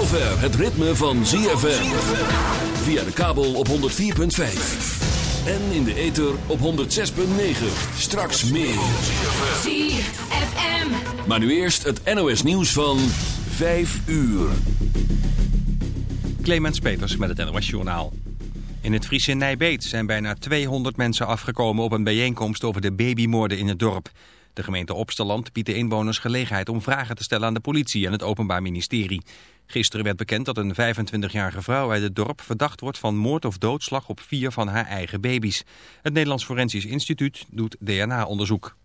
zover het ritme van ZFM. Via de kabel op 104.5. En in de ether op 106.9. Straks meer. ZFM. Maar nu eerst het NOS nieuws van 5 uur. Clemens Peters met het NOS Journaal. In het Friese Nijbeet zijn bijna 200 mensen afgekomen op een bijeenkomst over de babymoorden in het dorp. De gemeente Opsteland biedt de inwoners gelegenheid om vragen te stellen aan de politie en het Openbaar Ministerie. Gisteren werd bekend dat een 25-jarige vrouw uit het dorp verdacht wordt van moord of doodslag op vier van haar eigen baby's. Het Nederlands Forensisch Instituut doet DNA-onderzoek.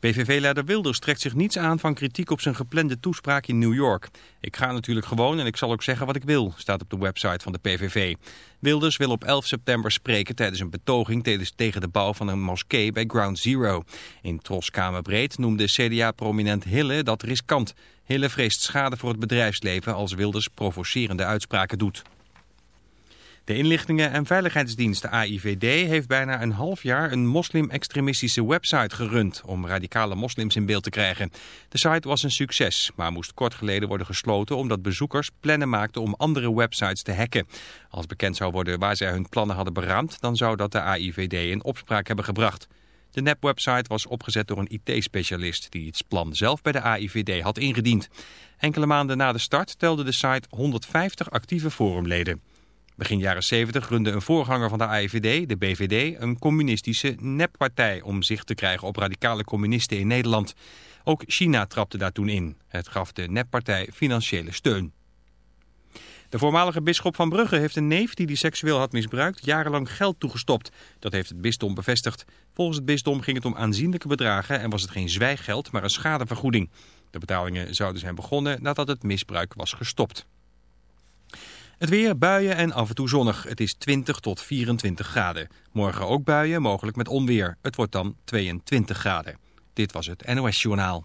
PVV-leider Wilders trekt zich niets aan van kritiek op zijn geplande toespraak in New York. Ik ga natuurlijk gewoon en ik zal ook zeggen wat ik wil, staat op de website van de PVV. Wilders wil op 11 september spreken tijdens een betoging tegen de bouw van een moskee bij Ground Zero. In Troskamerbreed noemde CDA-prominent Hille dat riskant. Hille vreest schade voor het bedrijfsleven als Wilders provocerende uitspraken doet. De inlichtingen- en veiligheidsdienst AIVD heeft bijna een half jaar een moslim-extremistische website gerund om radicale moslims in beeld te krijgen. De site was een succes, maar moest kort geleden worden gesloten omdat bezoekers plannen maakten om andere websites te hacken. Als bekend zou worden waar zij hun plannen hadden beraamd, dan zou dat de AIVD in opspraak hebben gebracht. De nepwebsite was opgezet door een IT-specialist die het plan zelf bij de AIVD had ingediend. Enkele maanden na de start telde de site 150 actieve forumleden. Begin jaren 70 runde een voorganger van de AIVD, de BVD, een communistische neppartij om zicht te krijgen op radicale communisten in Nederland. Ook China trapte daar toen in. Het gaf de neppartij financiële steun. De voormalige bisschop van Brugge heeft een neef die die seksueel had misbruikt jarenlang geld toegestopt. Dat heeft het bisdom bevestigd. Volgens het bisdom ging het om aanzienlijke bedragen en was het geen zwijggeld, maar een schadevergoeding. De betalingen zouden zijn begonnen nadat het misbruik was gestopt. Het weer, buien en af en toe zonnig. Het is 20 tot 24 graden. Morgen ook buien, mogelijk met onweer. Het wordt dan 22 graden. Dit was het NOS Journaal.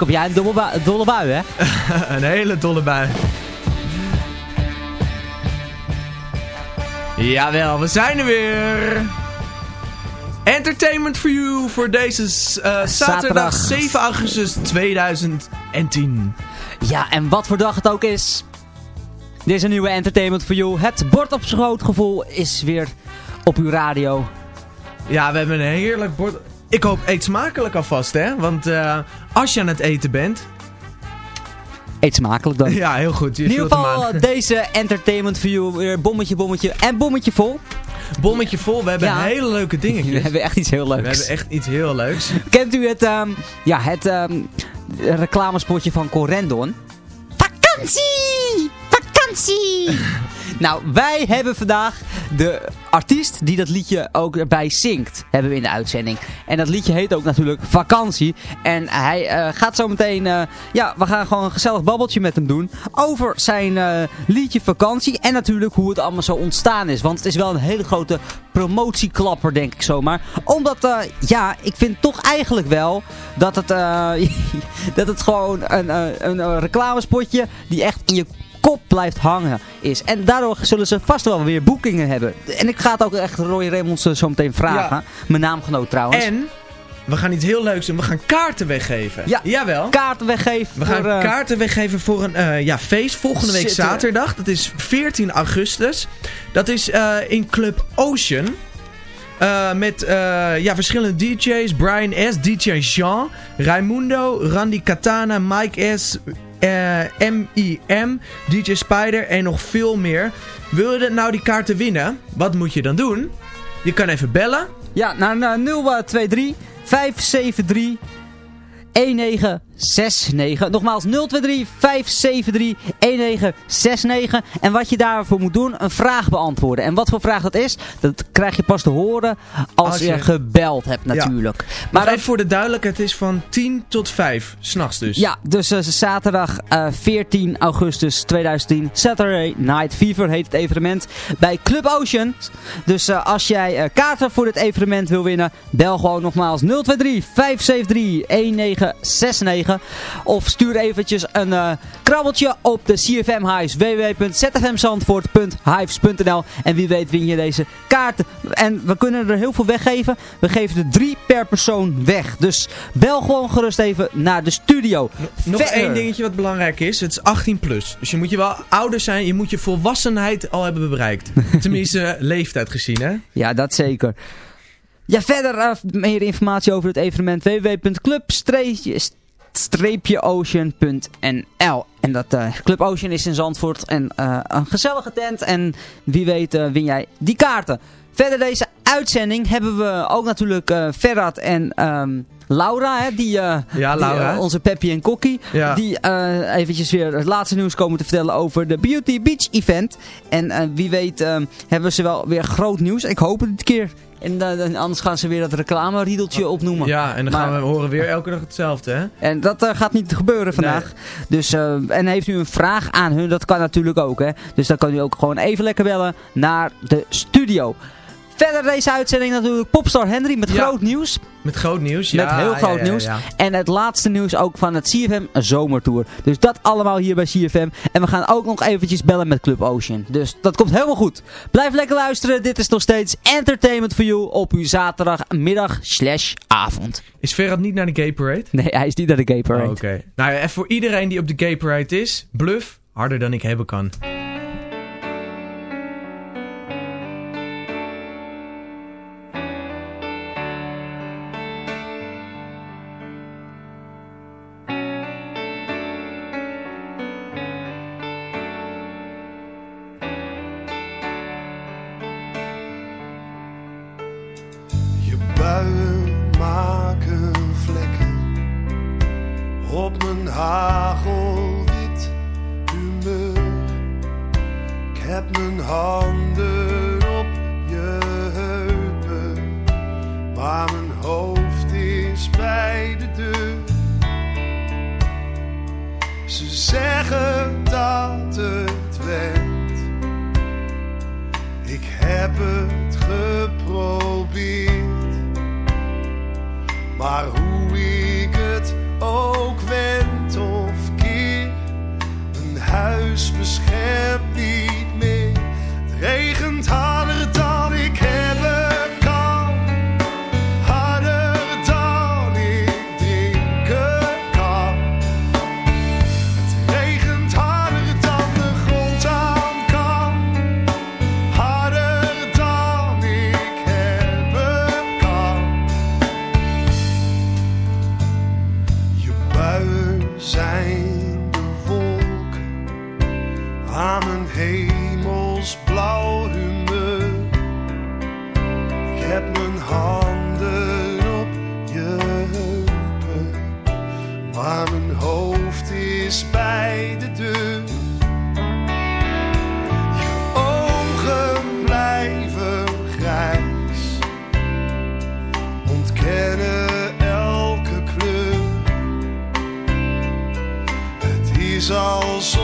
Op heb jij een dolle bui, dolle bui hè? een hele dolle bui. Jawel, we zijn er weer. Entertainment for you voor deze eh, zaterdag, zaterdag 7 augustus 2010. Ja, en wat voor dag het ook is. Dit is een nieuwe Entertainment for you. Het bord op schoot gevoel is weer op uw radio. Ja, we hebben een heerlijk bord ik hoop, eet smakelijk alvast, hè? Want eh, als je aan het eten bent... Eet smakelijk dan. Ja, heel goed. In ieder geval deze entertainment view. Weer bommetje, bommetje en bommetje vol. Bommetje vol. We hebben hele leuke dingen. We hebben echt iets heel leuks. We hebben echt iets heel leuks. Kent u het, ehm, ja, het ehm, reclamespotje van Corendon? Vakantie! Vakantie! nou, wij hebben vandaag de die dat liedje ook erbij zingt, hebben we in de uitzending. En dat liedje heet ook natuurlijk Vakantie. En hij eh, gaat zo meteen, eh, ja, we gaan gewoon een gezellig babbeltje met hem doen. Over zijn eh, liedje Vakantie en natuurlijk hoe het allemaal zo ontstaan is. Want het is wel een hele grote promotieklapper, denk ik zomaar. Omdat, ja, ik vind toch eigenlijk wel dat het, dat het gewoon een, een reclamespotje die echt in je kop blijft hangen is. En daardoor zullen ze vast wel weer boekingen hebben. En ik ga het ook echt Roy Raymonds eh, zo meteen vragen. Ja. Mijn naamgenoot trouwens. En we gaan iets heel leuks doen. We gaan kaarten weggeven. Ja. Jawel. kaarten weggeven. We gaan voor, eh, kaarten weggeven voor een eh, ja, feest volgende week Zitten. zaterdag. Dat is 14 augustus. Dat is eh, in Club Ocean. Met ja, verschillende DJ's. Brian S., DJ Jean, Raimundo, Randy Katana, Mike S., MIM, DJ Spider en nog veel meer. Wil je nou die kaarten winnen? Wat moet je dan doen? Je kan even bellen. Ja, naar, naar 023 573 1969. Nogmaals 023 573 1969. En wat je daarvoor moet doen, een vraag beantwoorden. En wat voor vraag dat is, dat krijg je pas te horen als, Als je, je- gebeld hebt natuurlijk. Maar Maar even voor de duidelijkheid, het is van 10 tot 5, s'nachts dus. Ja, dus eh, zaterdag eh, 14 augustus 2010. Saturday Night Fever heet het evenement bij Club Ocean. Dus eh, als jij kaarten voor dit evenement wil winnen, bel gewoon nogmaals 023 573 1969. Of stuur eventjes een eh, krabbeltje op de CFM Hives www.zfmzandvoort.hives.nl En wie weet win je deze kaarten. En we kunnen er heel veel weggeven. We geven er drie per persoon weg. Dus bel gewoon gerust even naar de studio. Nog Verder. één dingetje wat belangrijk is. Het is 18 plus. Dus je moet je wel ouder zijn. Je moet je volwassenheid al hebben bereikt. Tenminste, leeftijd gezien hè. Ja, dat zeker. Ja, verder eh, meer informatie over het evenement www.club-ocean.nl En dat eh, Club Ocean is in Zandvoort en eh, een gezellige tent en wie weet eh, win jij die kaarten. Verder deze uitzending hebben we ook natuurlijk Ferrat en ehm, Laura, hè, die, Ja, Laura. onze Peppy en Kokkie, Ja. die eventjes weer het laatste nieuws komen te vertellen over de Beauty Beach event. En wie weet hebben ze wel weer groot nieuws. Ik hoop het dit keer. En dan- anders gaan ze weer dat reclame-riedeltje opnoemen. Ja, en dan gaan we horen weer elke dag hetzelfde hè. En dat eh, gaat niet gebeuren vandaag. Dus, eh, en heeft u een vraag aan hun, dat kan natuurlijk ook. Hè? Dus dan kan u ook gewoon even lekker bellen naar de studio. Verder deze uitzending natuurlijk Popstar Henry met Ja. groot nieuws. Met groot nieuws. Ja, met heel groot ja, nieuws. En het laatste nieuws ook van het CFM Zomertour. Dus dat allemaal hier bij CFM. En we gaan ook nog eventjes bellen met Club Ocean. Dus dat komt helemaal goed. Blijf lekker luisteren. Dit is nog steeds Entertainment for You op uw zaterdagmiddag slash avond. Is Ferrat niet naar de Gay Parade? Nee, hij is niet naar de Gay Parade. Oh, Oké. Nou ja, en voor iedereen die op de Gay Parade is, bluff harder dan ik hebben kan. Is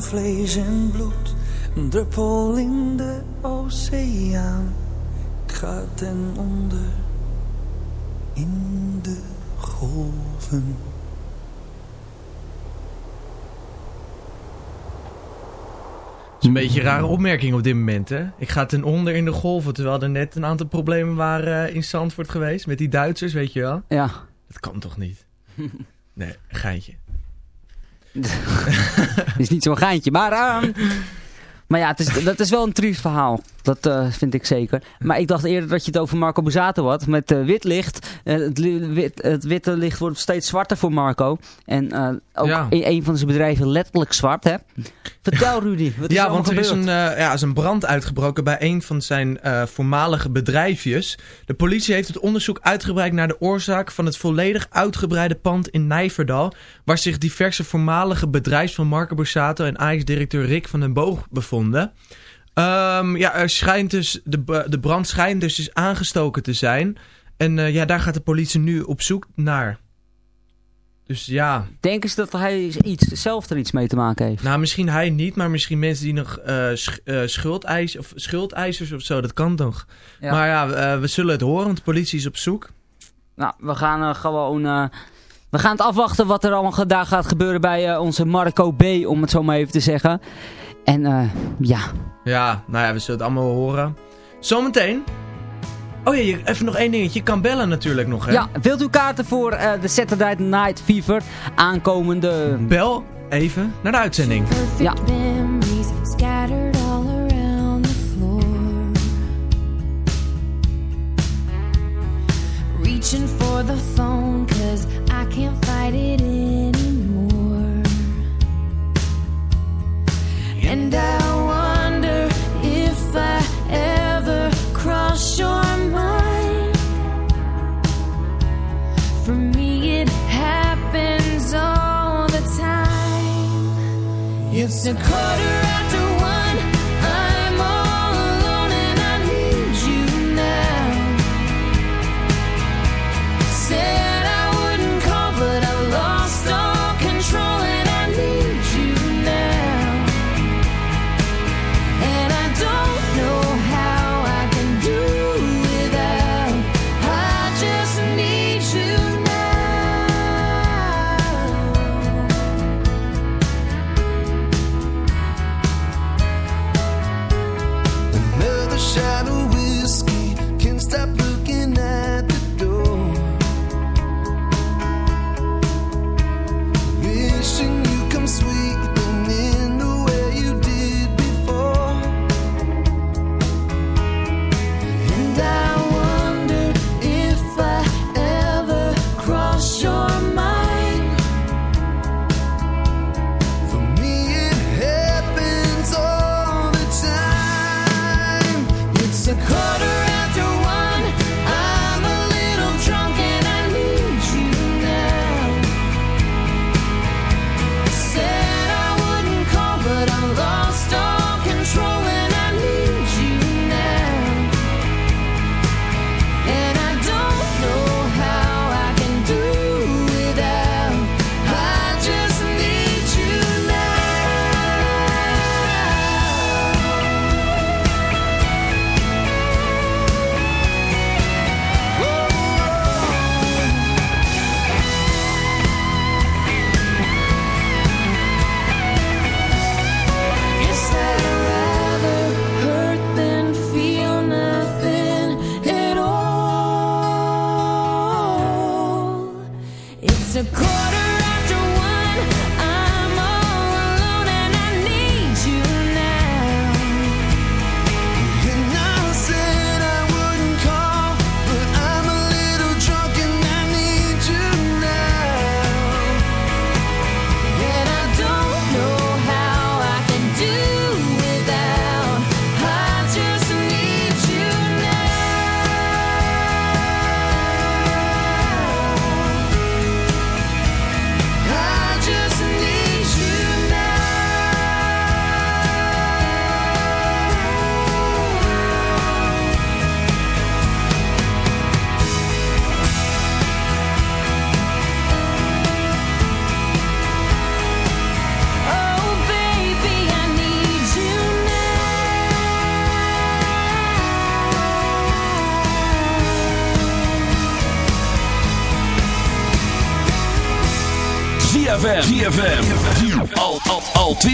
vlees en bloed, een druppel in de oceaan. Ik ga ten onder in de golven. Dat is een beetje een rare opmerking op dit moment, hè? Ik ga ten onder in de golven, terwijl er net een aantal problemen waren eh, in Zandvoort geweest. Met die Duitsers, weet je wel? Ja. Dat kan toch niet? Nee, een geintje. Is niet zo'n geintje, maar... ehm, maar ja, het is, dat is wel een triest verhaal. Dat eh, vind ik zeker. Maar ik dacht eerder dat je het over Marco Borsato had. Met eh, wit licht. Eh, het, wit, het witte licht wordt steeds zwarter voor Marco. En ook Ja. in een van zijn bedrijven letterlijk zwart, hè? Vertel Rudy, wat is ja, er want er is een, ja, is een brand uitgebroken bij een van zijn voormalige bedrijfjes. De politie heeft het onderzoek uitgebreid naar de oorzaak van het volledig uitgebreide pand in Nijverdal, waar zich diverse voormalige bedrijfs van Marco Borsato en Ajax-directeur Rick van den Boog bevonden. Ehm, ja, er schijnt dus, de, de brand schijnt dus, dus aangestoken te zijn. En eh, ja, daar gaat de politie nu op zoek naar. Dus ja, Denken ze dat hij iets, zelf er iets mee te maken heeft? nou, misschien hij niet, maar misschien mensen die nog eh sch eh, schuldeis of schuldeisers of zo, dat kan toch. Ja. Maar ja, we zullen het horen, want de politie is op zoek. Nou, we gaan gewoon... we gaan het afwachten wat er allemaal daar gaat gebeuren bij onze Marco B, om het zo maar even te zeggen. En ja, Ja, nou ja, we zullen het allemaal horen. Zometeen. Oh ja, je- even nog één dingetje. Je kan bellen natuurlijk nog, hè? Ja, wilt u kaarten voor eh, de Saturday Night Fever aankomende... Bel even naar de uitzending. Ja.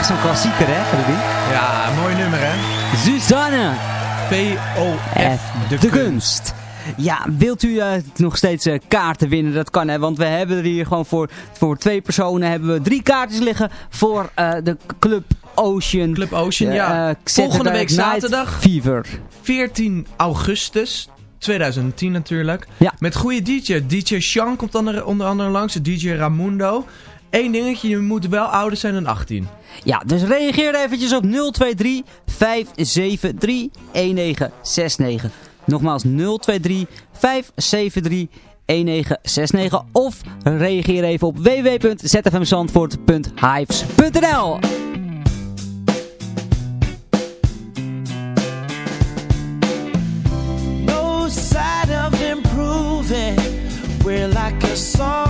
echt zo'n klassieker, hè, Rudy? Ja, mooi nummer, hè? Suzanne! P.O.F. De, de kunst. Ja, wilt u eh, nog steeds eh, kaarten winnen? Dat kan, hè? Want we hebben er hier gewoon voor, voor twee personen hebben we drie kaartjes liggen voor eh, de Club Ocean. Club Ocean, ja. Volgende week zaterdag. Fever. 14 augustus. 2010 natuurlijk. Ja. Met goede DJ. DJ Sean komt onder andere langs. DJ Ramundo. Eén dingetje, je moet wel ouder zijn dan 18. Ja, dus reageer eventjes op 023 573 1969. Nogmaals 023 573 1969 of reageer even op www.zfmzandvoort.hives.nl No We're like a song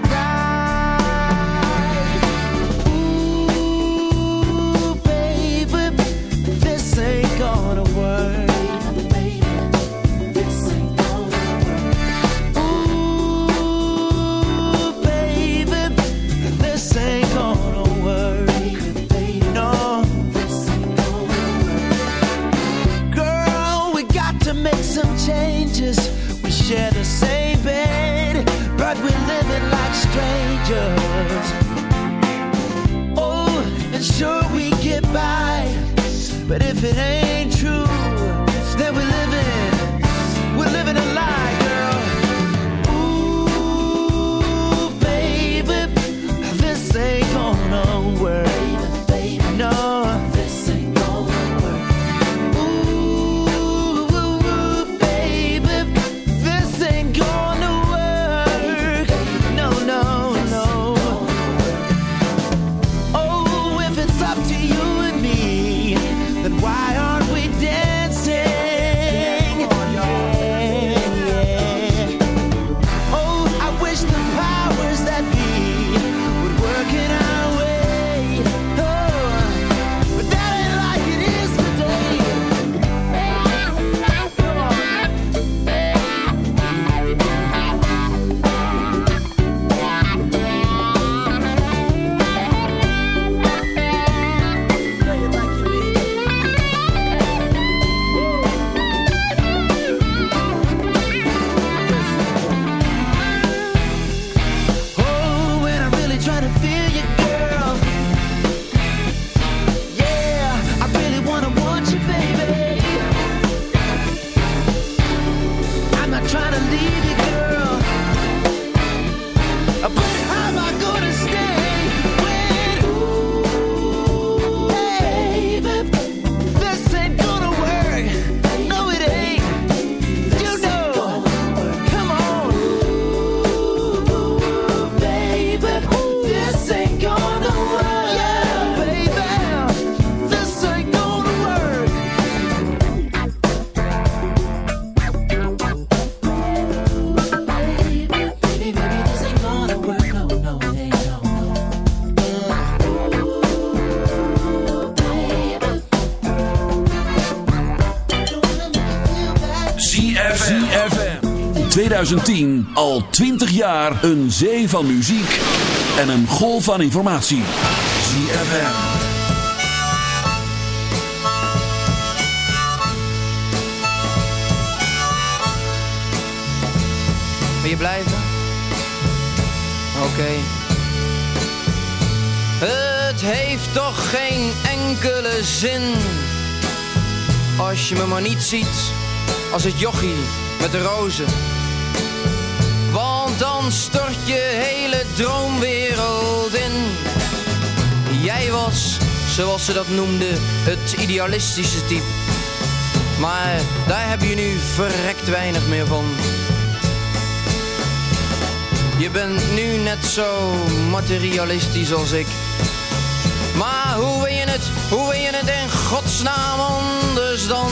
But if it ain't 2010 al 20 jaar een zee van muziek en een golf van informatie. ZFM. Wil je blijven? Oké. Het heeft toch geen enkele zin als je me maar niet ziet als het jochie met de rozen dan stort je hele droomwereld in. Jij was, zoals ze dat noemden, het idealistische type. Maar daar heb je nu verrekt weinig meer van. Je bent nu net zo materialistisch als ik. Maar hoe wil je het, hoe wil je het in godsnaam anders dan?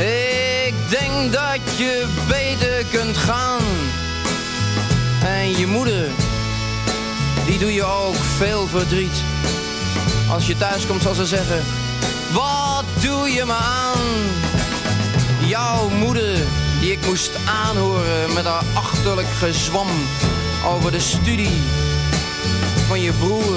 Ik denk dat je beter kunt gaan. En je moeder, die doe je ook veel verdriet. Als je thuis komt zal ze zeggen, wat doe je me aan? Jouw moeder, die ik moest aanhoren met haar achterlijk gezwam over de studie van je broer.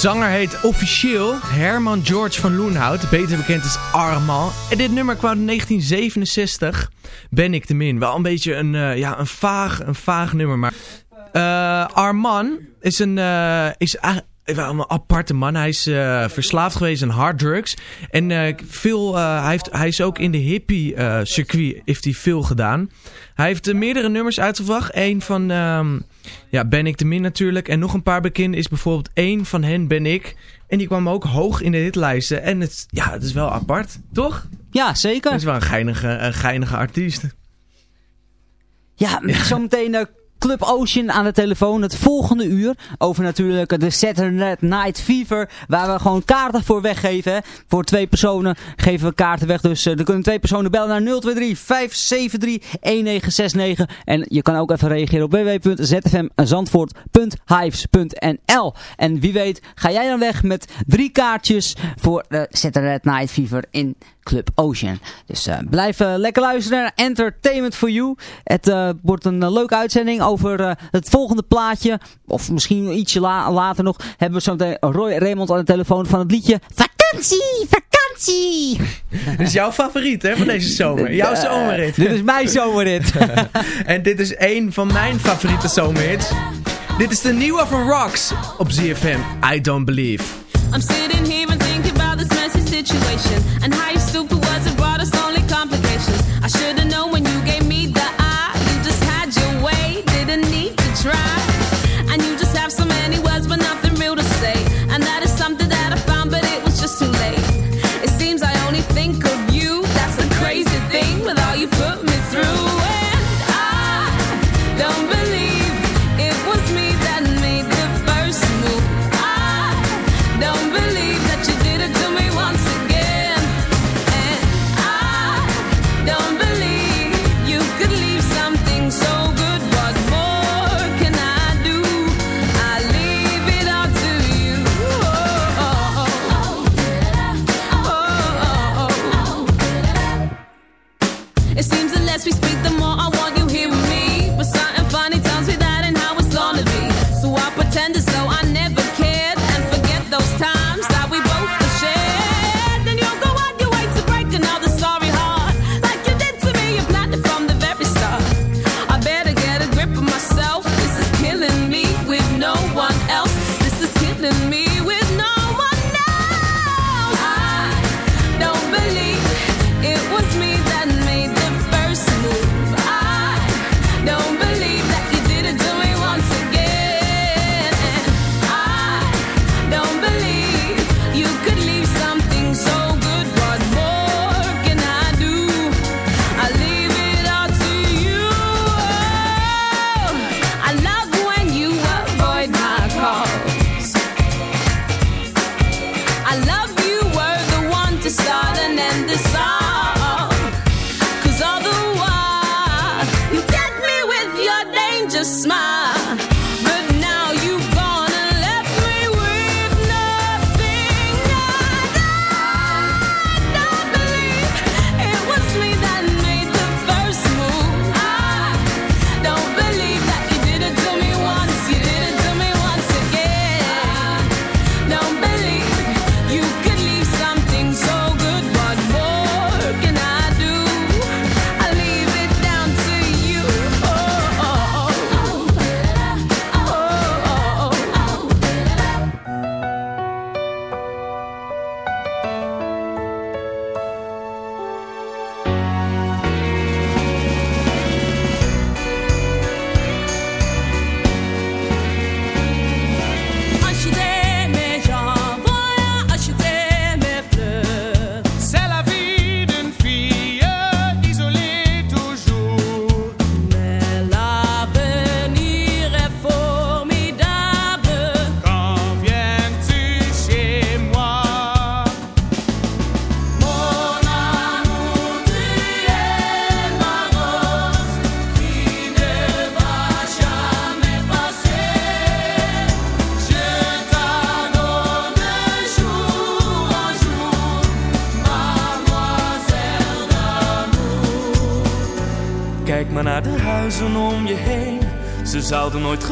zanger heet officieel Herman George van Loenhout, beter bekend als Armand. En dit nummer kwam in 1967, Ben ik de Min. Wel een beetje een, eh, ja, een, vaag, een vaag nummer, maar... Eh, Armand is een, eh, is een aparte man. Hij is eh, verslaafd geweest aan harddrugs. En eh, veel, eh, hij, heeft, hij is ook in de hippie circuit heeft hij veel gedaan. Hij heeft meerdere nummers uitgebracht. Eén van ehm, ja, Ben ik de Min natuurlijk. En nog een paar bekende is bijvoorbeeld één van hen Ben ik. En die kwam ook hoog in de hitlijsten. En het, ja, het is wel apart, toch? Ja, zeker. Het is wel een geinige, een geinige artiest. Ja, zometeen eh, Club Ocean aan de telefoon. Het volgende uur over natuurlijk de Saturday Night Fever. Waar we gewoon kaarten voor weggeven. Voor twee personen geven we kaarten weg. Dus eh, er kunnen twee personen bellen naar 023 573 1969. En je kan ook even reageren op www.zfmzandvoort.hives.nl En wie weet ga jij dan weg met drie kaartjes voor de Saturday Night Fever in Club Ocean. Dus eh, blijf eh, lekker luisteren naar Entertainment for You. Het eh, wordt een leuke uitzending over eh, het volgende plaatje. Of misschien ietsje la- later nog hebben we zo meteen Roy Raymond aan de telefoon van het liedje Vakantie, vakantie. Dit is jouw favoriet hè, van deze zomer. Jouw zomerrit. dit is mijn zomerrit. en dit is één van mijn favoriete zomerhits. Dit is de nieuwe van Rocks op ZFM. I Don't Believe. I'm sitting here and thinking situation and how you stupid was it brought us only complications. I should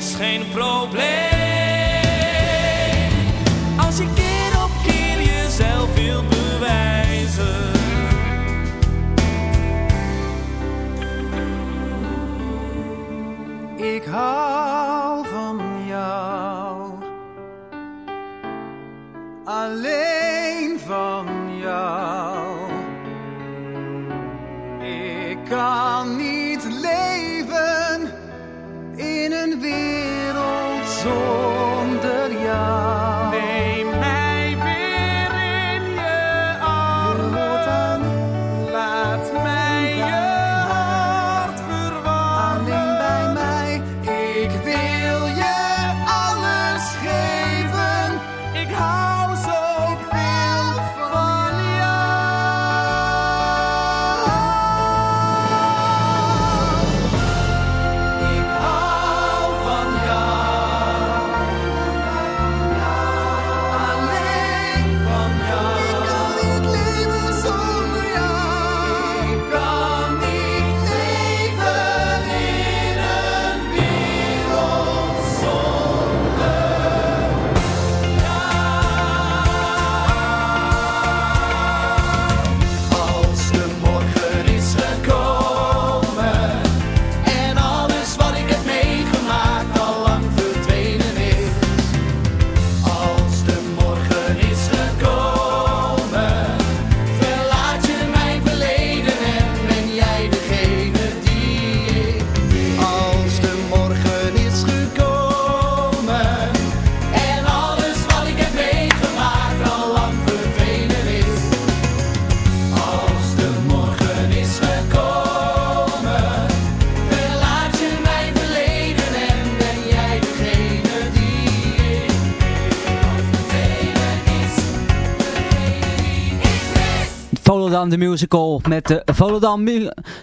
is geen probleem. Als je keer op keer jezelf wil bewijzen. Ik hou van jou. Alleen. Volendam de Musical met de Volendam,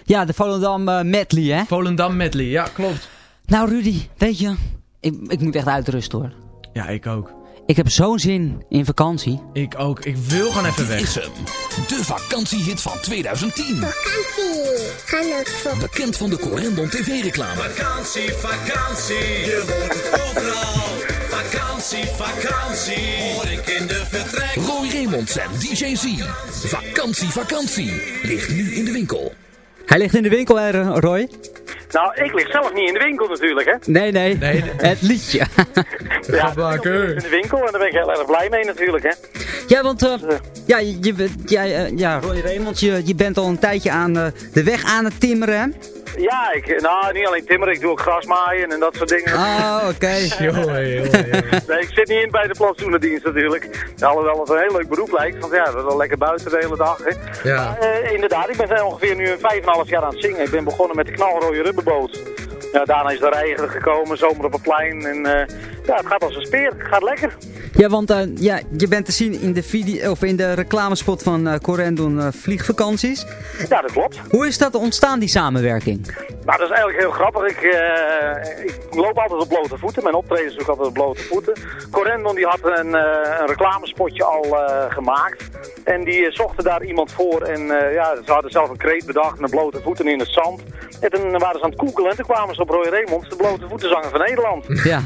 ja, de Volendam eh, medley, hè? Volendam medley, ja, klopt. Nou Rudy, weet je, ik, ik moet echt uitrusten hoor. Ja, ik ook. Ik heb zo'n zin in vakantie. Ik ook. Ik wil gewoon even Dit weg. is hem. De vakantiehit van 2010. Vakantie, ga naar Bekend van de Corendon TV-reclame. Vakantie, vakantie, je woont overal. Vakantie, vakantie, hoor ik in de vertrek. Roy Raymond en DJ Z. Vakantie, vakantie. Ligt nu in de winkel. Hij ligt in de winkel, hè, Roy? Nou, ik lig zelf niet in de winkel natuurlijk, hè. Nee, nee, het liedje. Ja, ik lig in de winkel en daar ben ik heel erg blij mee natuurlijk, hè. ja, want eh, ja, je, je, bent- jij, eh, ja, Roy Raymond, je, je bent al een tijdje aan eh, de weg aan het timmeren, hè? Ja, ik, nou, niet alleen timmeren, ik doe ook grasmaaien en dat soort dingen. Oh, oké. Nee, ik zit niet in bij de plantsoenendienst natuurlijk. Alhoewel het een heel leuk beroep lijkt, want ja, dat is wel lekker buiten de hele dag, hè. Ja. Eh, inderdaad, ik ben ongeveer nu een 5,5 jaar aan het zingen. Ik ben begonnen met de knalrode rubberboot. Ja, daarna is de regen gekomen, zomer op het plein. En eh, ja, het gaat als een speer. Het gaat lekker. Ja, want eh, ja, je bent te zien in de, video, of in de reclamespot van eh Corendon Vliegvakanties. Ja, dat klopt. Hoe is dat ontstaan, die samenwerking? Nou, dat is eigenlijk heel grappig. Ik, ik loop altijd op blote voeten. Mijn optredens doe ik altijd op blote voeten. Corendon die had een, een reclamespotje al gemaakt. En die zochten daar iemand voor. En ja, ze hadden zelf een kreet bedacht met blote voeten in het zand. En toen waren ze aan het koekelen. En toen kwamen op Roy Raymonds, de blote voetenzanger van Nederland. Ja.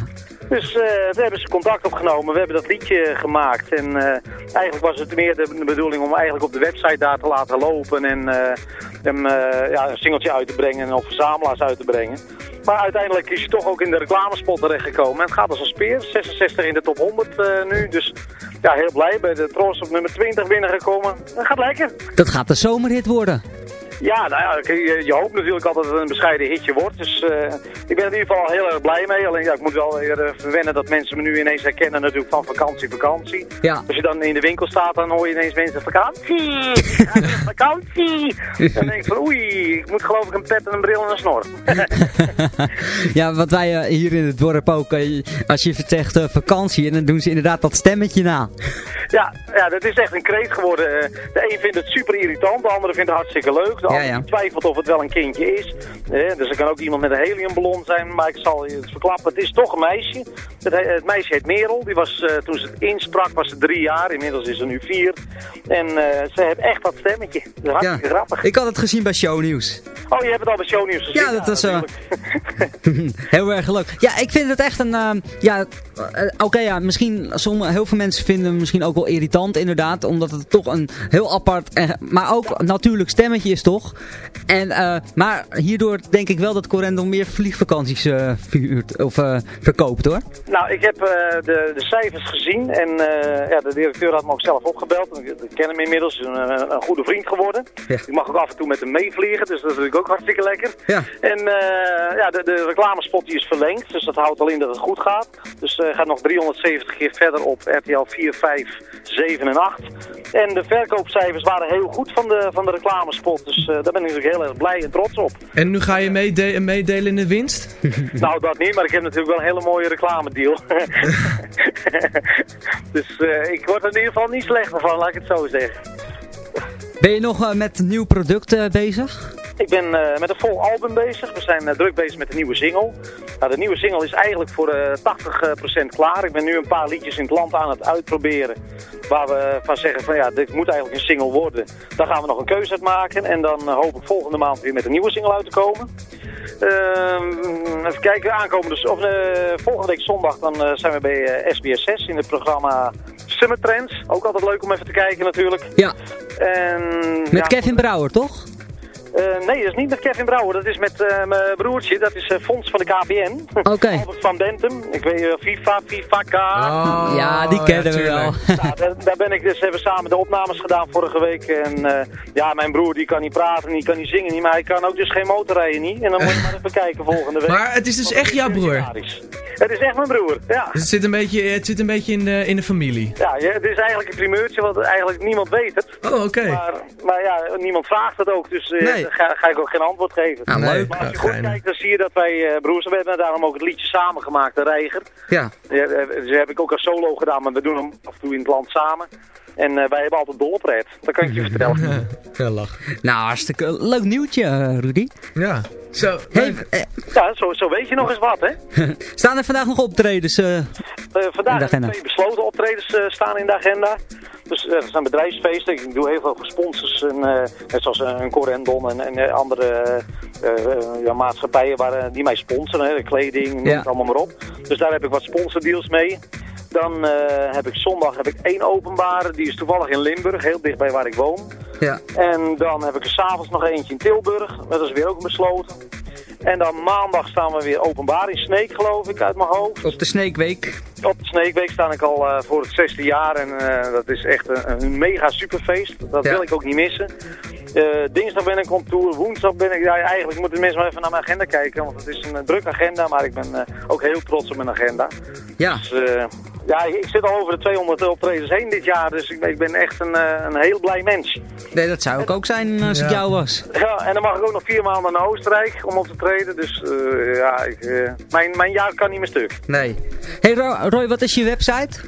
Dus eh toen hebben ze contact opgenomen. We hebben dat liedje gemaakt. En eh, eigenlijk was het meer de, de bedoeling om eigenlijk op de website daar te laten lopen. En eh, hem ja, een singeltje uit te brengen en op verzamelaars uit te brengen. Maar uiteindelijk is hij toch ook in de reclamespot terechtgekomen. En het gaat als een speer. 66 in de top 100 eh, nu. Dus ja, heel blij. Bij de Tros op nummer 20 binnengekomen. Dat gaat lekker. Dat gaat een zomerhit worden. Ja, nou ja, je, je hoopt natuurlijk altijd dat het een bescheiden hitje wordt. Dus eh, ik ben er in ieder geval heel erg blij mee. Alleen ja, ik moet wel weer eh, verwennen dat mensen me nu ineens herkennen natuurlijk van vakantie, vakantie. Ja. Als je dan in de winkel staat, dan hoor je ineens mensen vakantie, ja, vakantie. Dan denk ik van oei, ik moet geloof ik een pet en een bril en een snor. ja, wat wij eh, hier in het dorp ook, als je zegt vakantie, en dan doen ze inderdaad dat stemmetje na. Ja, ja, dat is echt een kreet geworden. De een vindt het super irritant, de andere vindt het hartstikke leuk. De ja. die twijfelt of het wel een kindje is. Eh, dus er kan ook iemand met een heliumballon zijn, maar ik zal je het verklappen. Het is toch een meisje. Het, he- het meisje heet Merel. Die was, eh, toen ze het insprak was ze drie jaar. Inmiddels is ze nu vier. En eh, ze heeft echt dat stemmetje. Dat is hartstikke grappig. Ik had het gezien bij Shownieuws. Oh, je hebt het al bij Shownieuws gezien? Ja, dat is natuurlijk. heel erg leuk. Ja, ik vind het echt een... eh, ja, oké, ja, misschien... Sommige, heel veel mensen vinden het misschien ook wel irritant, inderdaad. Omdat het toch een heel apart... en- maar ook natuurlijk stemmetje is, toch? En, eh, maar hierdoor denk ik wel dat Corendon meer vliegvakanties eh, vuurt, of, eh, verkoopt, hoor. Nou, ik heb de, de cijfers gezien en ja, de directeur had me ook zelf opgebeld. Ik, ken hem inmiddels, een, een, goede vriend geworden. Ja. Ik mag ook af en toe met hem meevliegen, dus dat is natuurlijk ook hartstikke lekker. Ja. En ja, de, de reclamespot die is verlengd, dus dat houdt al in dat het goed gaat. Dus gaat nog 370 keer verder op RTL 4, 5, 7 en 8. En de verkoopcijfers waren heel goed van de, van de reclamespot, dus eh, daar ben ik natuurlijk heel erg blij en trots op. En nu ga je meede- meedelen in de winst? Nou, dat niet, maar ik heb natuurlijk wel een hele mooie reclamedeal. dus eh, ik word er in ieder geval niet slechter van, laat ik het zo zeggen. Ben je nog eh, met nieuw product eh, bezig? Ik ben eh, met een vol album bezig. We zijn eh, druk bezig met de nieuwe single. Nou, de nieuwe single is eigenlijk voor eh 80% klaar. Ik ben nu een paar liedjes in het land aan het uitproberen. Waar we van zeggen van ja, dit moet eigenlijk een single worden. Daar gaan we nog een keuze uit maken. En dan hoop ik volgende maand weer met een nieuwe single uit te komen. Ehm, even kijken, aankomende, of, volgende week zondag dan zijn we bij eh, SBS6 in het programma Summer Trends. Ook altijd leuk om even te kijken natuurlijk. Ja. En, Met ja, Kevin Brouwer, toch? Eh, nee, dat is niet met Kevin Brouwer. Dat is met eh, mijn broertje. Dat is eh, Fons van de KPN. Oké. Albert van Bentum. Ik weet uh, FIFA, FIFA K. Oh, Ja, die kennen we wel. Nou, daar, daar ben ik dus, hebben we samen de opnames gedaan vorige week. En eh, ja, mijn broer die kan niet praten, die kan niet zingen niet, maar hij kan ook dus geen motorrijden niet. En dan moet je maar even kijken volgende week. Maar het is dus echt jouw broer? Het is echt mijn broer, ja. Dus het zit een beetje, het zit een beetje in, de, in de familie. Ja, ja, het is eigenlijk een primeurtje, want eigenlijk niemand weet het. Oh, oké. Maar, maar ja, niemand vraagt het ook, dus eh, Nee. ga, ga ik ook geen antwoord geven. Ah, leuk. Maar als je goed geinig. kijkt, dan zie je dat wij eh, broers, we hebben daarom ook het liedje samen gemaakt, de Reiger. Ja. Ja, eh, Ze heb ik ook als solo gedaan, maar we doen hem af en toe in het land samen. En eh, wij hebben altijd dol pret. Dat kan ik je vertellen. Ja, lach. Nou, hartstikke leuk nieuwtje, eh, Rudy. Ja. Zo. Hey, eh, Ja, zo, zo weet je nog eens wat, hè? staan er vandaag nog optredens? eh, Eh, In vandaag de agenda. hebben twee besloten optredens staan in de agenda. Dus er zijn bedrijfsfeesten. Ik doe heel veel voor sponsors. En, eh, net zoals een Corendon en, en andere ja, maatschappijen waar, die mij sponsoren. Hè, de kleding, noem Ja. het allemaal maar op. Dus daar heb ik wat sponsordeals mee. Dan eh, heb ik zondag heb ik één openbare. Die is toevallig in Limburg, heel dichtbij waar ik woon. ja. En dan heb ik er s'avonds nog eentje in Tilburg. Dat is weer ook besloten. En dan maandag staan we weer openbaar in Sneek, geloof ik, uit mijn hoofd. Op de Snake Week. Op de Sneekweek sta ik al eh, voor het zesde jaar en eh, dat is echt een, een mega superfeest. Dat Ja. wil ik ook niet missen. Dinsdag ben ik op tour, woensdag ben ik, ja, eigenlijk moeten mensen maar even naar mijn agenda kijken, want het is een drukke agenda, maar ik ben ook heel trots op mijn agenda. Ja. Dus, ja, ik, zit al over de 200 optredens heen dit jaar, dus ik, ben- ik ben echt een, eh, een heel blij mens. Nee, dat zou ik ook zijn als ik jou was. Ja, en dan mag ik ook nog vier maanden naar Oostenrijk om op te treden, dus eh, ja, ik, eh, mijn, mijn jaar kan niet meer stuk. Nee. Hey Ro- Roy, wat is je website?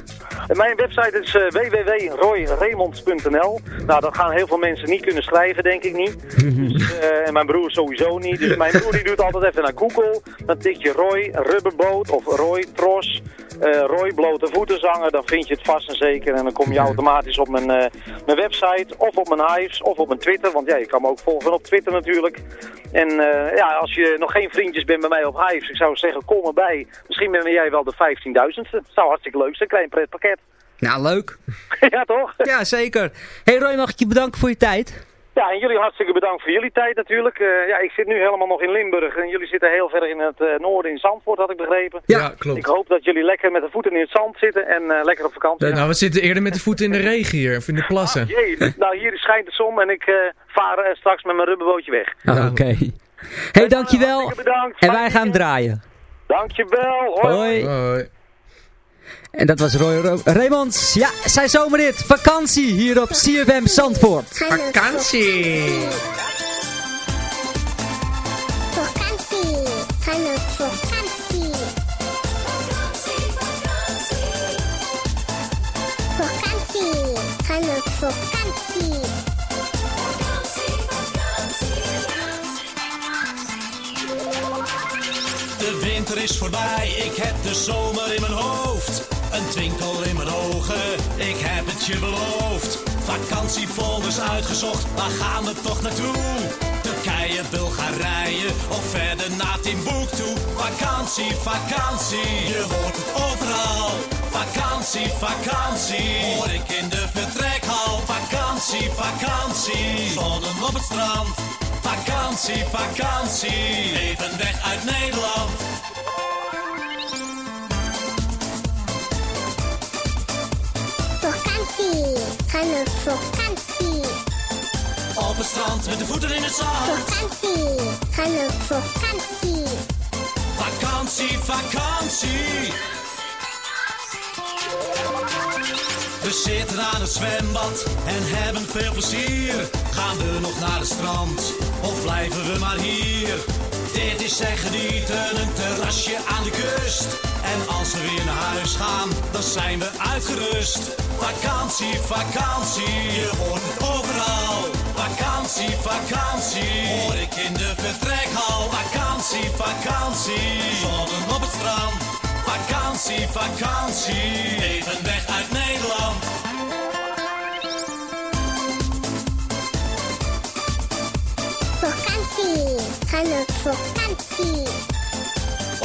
En Mijn website is eh, www.royremonds.nl. Nou, dat gaan heel veel mensen niet kunnen schrijven, denk ik niet. Dus, eh, en mijn broer sowieso niet. Dus mijn broer die doet altijd even naar Google. Dan tik je Roy rubberboot of Roy tros. eh, Roy blote voeten zanger, dan vind je het vast en zeker. En dan kom je automatisch op mijn, mijn website of op mijn Hives of op mijn Twitter. Want ja, je kan me ook volgen op Twitter natuurlijk. En ja, als je nog geen vriendjes bent bij mij op Hives, ik zou zeggen kom erbij. Misschien ben jij wel de 15.000ste. Zou hartstikke leuk zijn, klein pretpakket. Nou, leuk. ja, toch? Ja, zeker. Hey Roy, mag ik je bedanken voor je tijd? Ja, en jullie hartstikke bedankt voor jullie tijd natuurlijk. Eh, ja, ik zit nu helemaal nog in Limburg en jullie zitten heel ver in het eh, noorden in Zandvoort, had ik begrepen. Ja, klopt. Ik hoop dat jullie lekker met de voeten in het zand zitten en eh, lekker op vakantie. Nou, we zitten eerder met de voeten in de regen hier, of in de plassen. Jee, nou hier schijnt de zon en ik eh, vaar straks met mijn rubberbootje weg. Oh, Oké. Hey, dankjewel. Hartstikke bedankt. En wij gaan draaien. Dankjewel. Hoi. Hoi. En dat was Roy Ro Raymonds. Ja, zijn zomerrit. Vakantie hier op CFM Zandvoort. Vakantie. Vakantie. Gaan op vakantie. Vakantie. Gaan op vakantie. De winter is voorbij, ik heb de zomer in mijn hoofd. Een twinkel in mijn ogen, ik heb het je beloofd. Vakantiefolders uitgezocht, waar gaan we toch naartoe? Turkije, Bulgarije of verder naar Timbuktu. Vakantie, vakantie, je hoort het overal. Vakantie, vakantie, hoor ik in de vertrekhal. Vakantie, vakantie, zonnen op het strand. Vakantie, vakantie, even weg uit Nederland. Vakantie. Gaan op vakantie. Op het strand met de voeten in het zand. Vakantie. Gaan op vakantie. Vakantie, vakantie. We zitten aan het zwembad en hebben veel plezier. Gaan we nog naar het strand of blijven we maar hier? Dit is zeg genieten, een terrasje aan de kust. En als we weer naar huis gaan, dan zijn we uitgerust. Vakantie, vakantie, je hoort het overal. Vakantie, vakantie, hoor ik in de vertrekhal. Vakantie, vakantie, zonnen op het strand. Vakantie, vakantie, even weg uit Nederland. Vakantie. Gaan vakantie.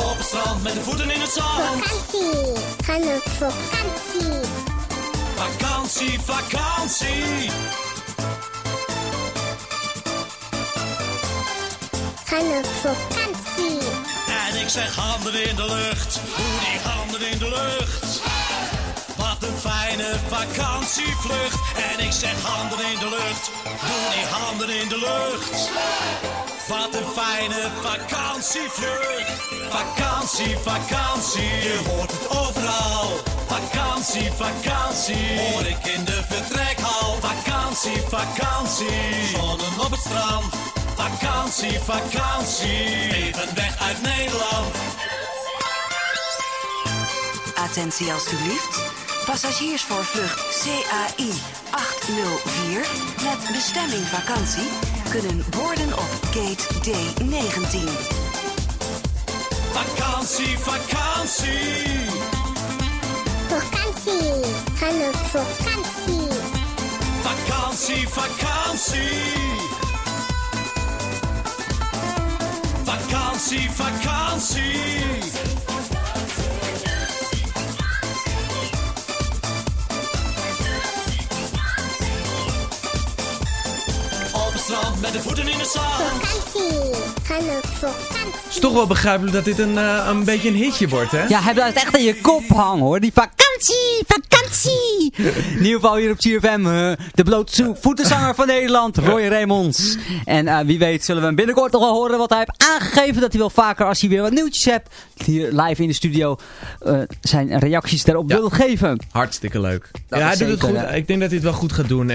Op het strand met de voeten in het zand. Vakantie. Gaan op vakantie. Vakantie, vakantie. Gaan op vakantie. En ik zeg handen in de lucht. Doe die handen in de lucht. Wat een fijne vakantievlucht. En ik zeg handen in de lucht. Doe die handen in de lucht. Wat een fijne vakantievlucht. Vakantie, vakantie. Je hoort het overal. Vakantie, vakantie. Hoor ik in de vertrekhal. Vakantie, vakantie. Zonnen op het strand. Vakantie, vakantie. Even weg uit Nederland. Attentie alstublieft. Passagiers voor vlucht CAI 804 met bestemming vakantie kunnen boorden op gate D19. Vakantie, vakantie. Vakantie. Gaan op vakantie. Vakantie, vakantie. Vakantie, vakantie. Met de voeten in de zand. Vakantie. Gaan op vakantie. Het is toch wel begrijpelijk dat dit een, eh, een beetje een hitje wordt, hè? Ja, hij blijft echt aan je kop hangen hoor. Die vakantie, vakantie. In ieder geval hier op CFM. eh, de blote voetenzanger van Nederland, Roy Raymonds. En eh, wie weet zullen we hem binnenkort nog wel horen. Want hij heeft aangegeven dat hij wel vaker als hij weer wat nieuwtjes hebt. Hier live in de studio eh, zijn reacties daarop wil geven. Hartstikke leuk. Dat ja, hij doet het goed. hè. Ik denk dat hij het wel goed gaat doen.